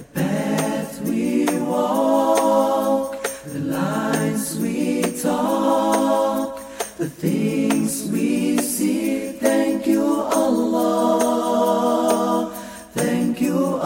The path we walk, the lines we talk, the things we see. Thank you, Allah. Thank you,